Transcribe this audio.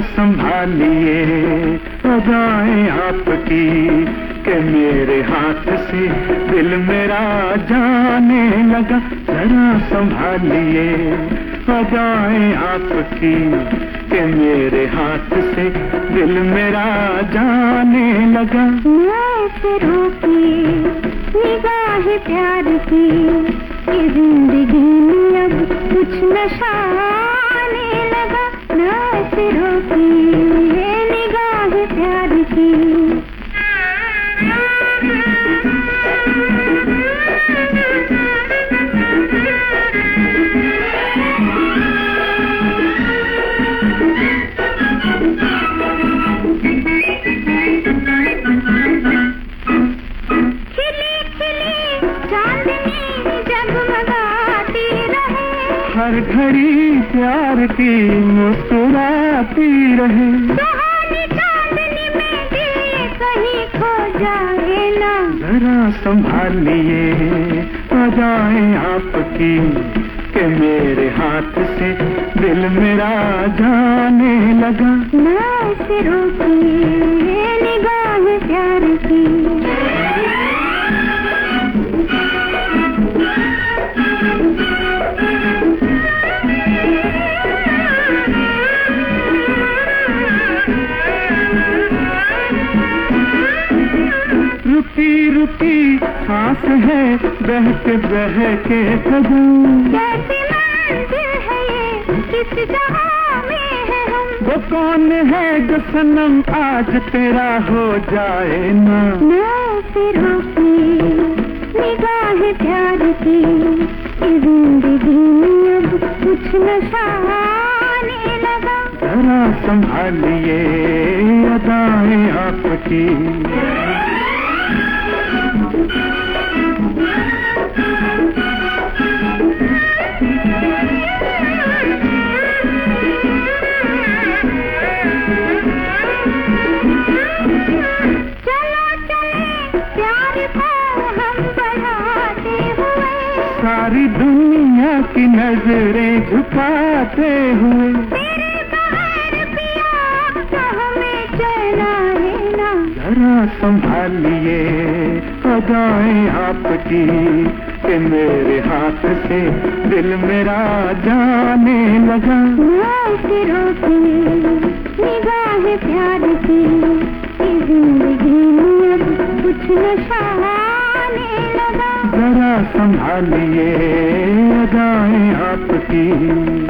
संभालिए। अदाएँ आपकी के मेरे हाथ से। दिल मेरा जाने लगा, जरा संभालिए। अदाएँ आपकी के मेरे हाथ से। दिल मेरा जाने लगा। निगाह प्यार की ज़िंदगी में अब कुछ नशा मैं हर घड़ी प्यार की मुस्कुराती रहे। जरा संभालिए आ जाए आपकी के मेरे हाथ से दिल मेरा जाने लगा। मैं सिरों की निगाह प्यार की रुकी रुकी सांस है बहके बहके कदम कैसी मंजिल है ये? किस जहाँ में है हम? वो कौन है जो सनम आज तेरा हो जाए ना? मैं सिरों की निगाह प्यार की ज़िंदगी में अब कुछ नशा आने लगा। जरा संभालिए अदाएँ आपकी। सारी दुनिया की नज़रें झुकाते हुए। तेरे बगैर संभालिए अदाएँ आपकी कि मेरे हाथ से दिल मेरा जाने लगा। निगाह प्यार की ज़िंदगी में कुछ नशा लगा। जरा संभालिए अदाएँ आपकी।